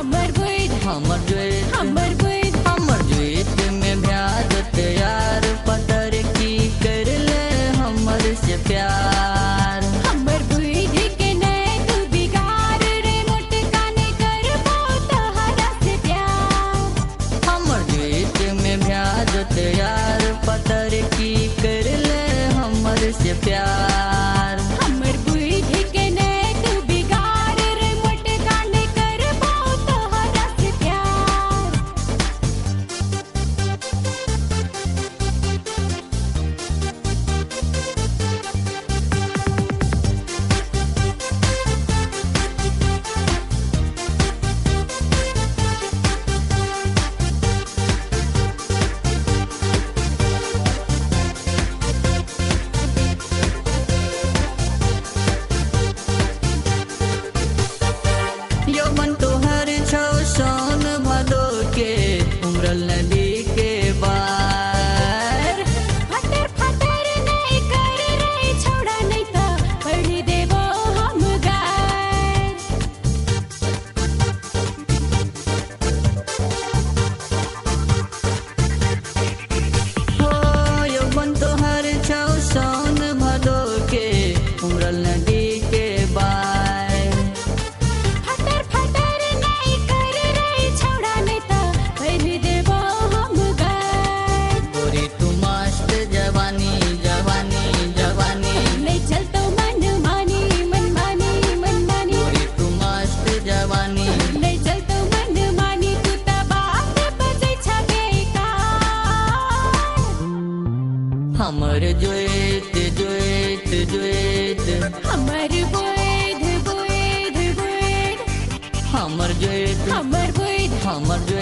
good. Hammer good. Hammer good. Hammer good. हमर जोइत जोइत जोइत हमर बोइध बोइध बोइध हमर जोइत हमर बोइध हमर जोइत